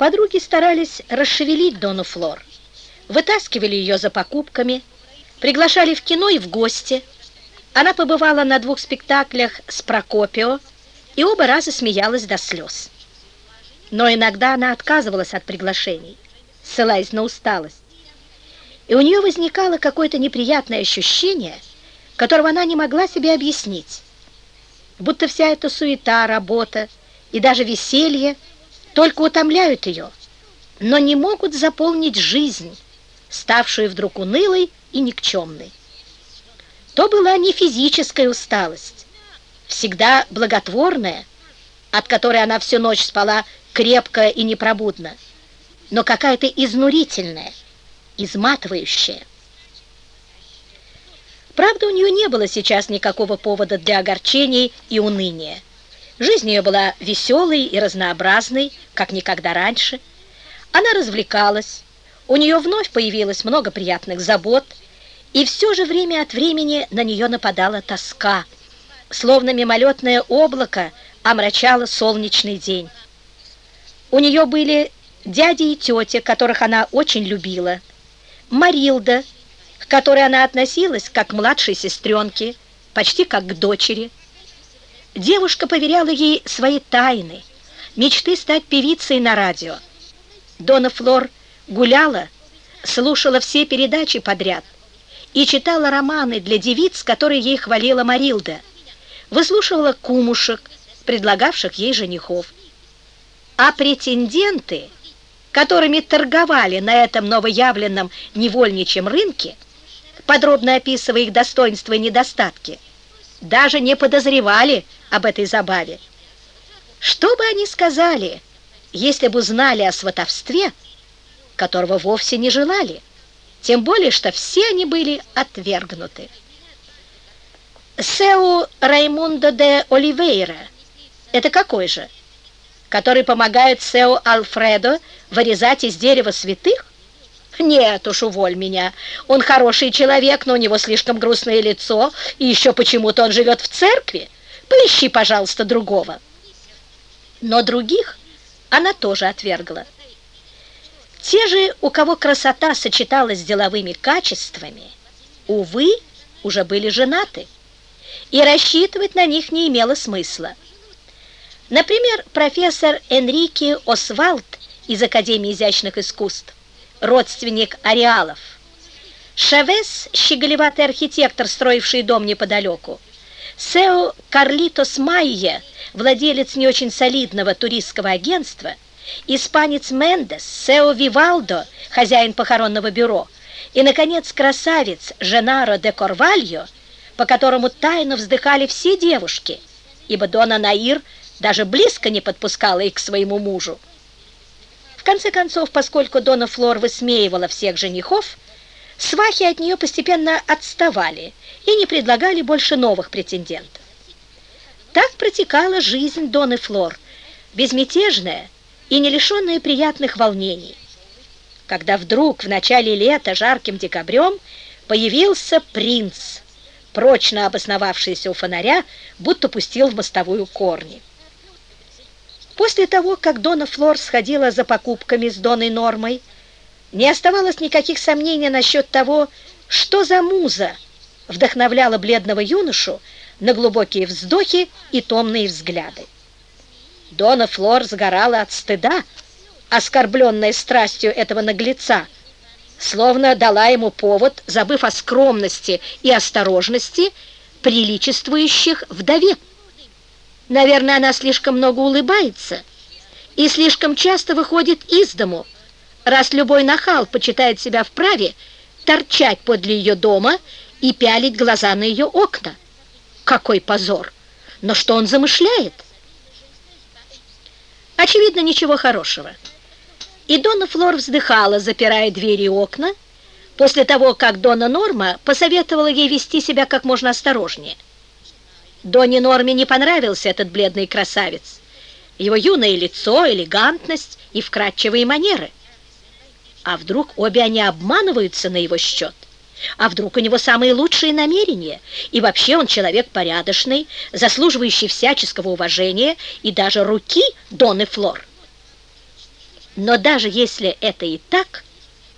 Подруги старались расшевелить Дону Флор, вытаскивали ее за покупками, приглашали в кино и в гости. Она побывала на двух спектаклях с Прокопио и оба раза смеялась до слез. Но иногда она отказывалась от приглашений, ссылаясь на усталость. И у нее возникало какое-то неприятное ощущение, которого она не могла себе объяснить. Будто вся эта суета, работа и даже веселье – только утомляют ее, но не могут заполнить жизнь, ставшую вдруг унылой и никчемной. То была не физическая усталость, всегда благотворная, от которой она всю ночь спала крепко и непробудно, но какая-то изнурительная, изматывающая. Правда, у нее не было сейчас никакого повода для огорчений и уныния. Жизнь ее была веселой и разнообразной, как никогда раньше. Она развлекалась, у нее вновь появилось много приятных забот, и все же время от времени на нее нападала тоска, словно мимолетное облако омрачало солнечный день. У нее были дяди и тети, которых она очень любила, Марилда, к которой она относилась как к младшей сестренке, почти как к дочери, Девушка поверяла ей свои тайны, мечты стать певицей на радио. Дона Флор гуляла, слушала все передачи подряд и читала романы для девиц, которые ей хвалила Марилда, выслушивала кумушек, предлагавших ей женихов. А претенденты, которыми торговали на этом новоявленном невольничьем рынке, подробно описывая их достоинства и недостатки, даже не подозревали об этой забаве. Что бы они сказали, если бы узнали о сватовстве, которого вовсе не желали, тем более, что все они были отвергнуты. Сеу Раймундо де Оливейра – это какой же? Который помогает Сеу Альфредо вырезать из дерева святых? Нет уж, уволь меня. Он хороший человек, но у него слишком грустное лицо, и еще почему-то он живет в церкви. Поищи, пожалуйста, другого. Но других она тоже отвергла. Те же, у кого красота сочеталась с деловыми качествами, увы, уже были женаты, и рассчитывать на них не имело смысла. Например, профессор Энрике Освальд из Академии изящных искусств, родственник Ареалов, Шавес, щеголеватый архитектор, строивший дом неподалеку, Сео Карлитос Майе, владелец не очень солидного туристского агентства, испанец Мендес, Сео Вивалдо, хозяин похоронного бюро, и, наконец, красавец Женаро де Корвальо, по которому тайно вздыхали все девушки, ибо Дона Наир даже близко не подпускала их к своему мужу. В конце концов, поскольку Дона Флор высмеивала всех женихов, свахи от нее постепенно отставали и не предлагали больше новых претендентов. Так протекала жизнь Доны Флор, безмятежная и не лишенная приятных волнений. Когда вдруг в начале лета, жарким декабрем, появился принц, прочно обосновавшийся у фонаря, будто пустил в мостовую корни. После того, как Дона Флор сходила за покупками с Доной Нормой, не оставалось никаких сомнений насчет того, что за муза вдохновляла бледного юношу на глубокие вздохи и томные взгляды. Дона Флор сгорала от стыда, оскорбленная страстью этого наглеца, словно дала ему повод, забыв о скромности и осторожности, приличествующих вдове. Наверное, она слишком много улыбается и слишком часто выходит из дому, раз любой нахал почитает себя вправе торчать подле ее дома и пялить глаза на ее окна. Какой позор! Но что он замышляет? Очевидно, ничего хорошего. И Дона Флор вздыхала, запирая двери и окна, после того, как Дона Норма посоветовала ей вести себя как можно осторожнее. Доне Норме не понравился этот бледный красавец, его юное лицо, элегантность и вкрадчивые манеры – а вдруг обе они обманываются на его счет? А вдруг у него самые лучшие намерения? И вообще он человек порядочный, заслуживающий всяческого уважения и даже руки Доны Флор. Но даже если это и так,